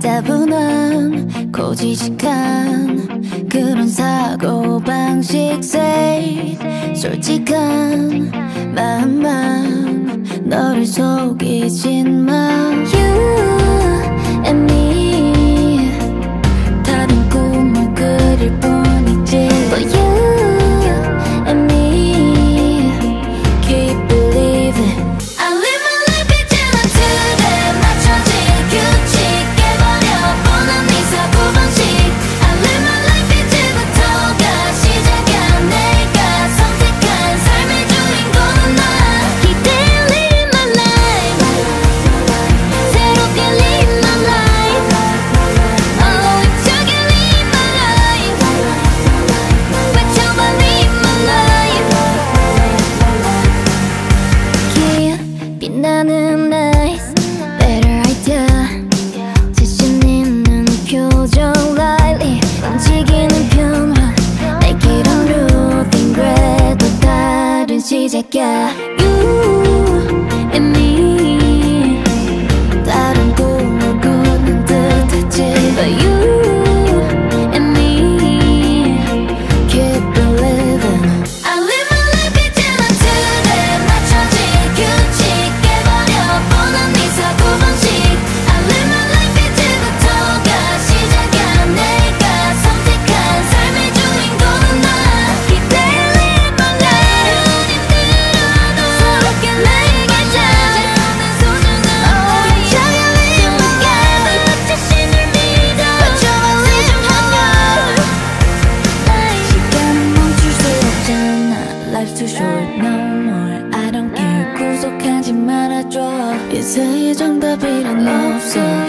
따분한 고지식한 그런 사고방식 say 솔직한 마음만 너를 속이진 마 yeah 세상에 정답이란 없어.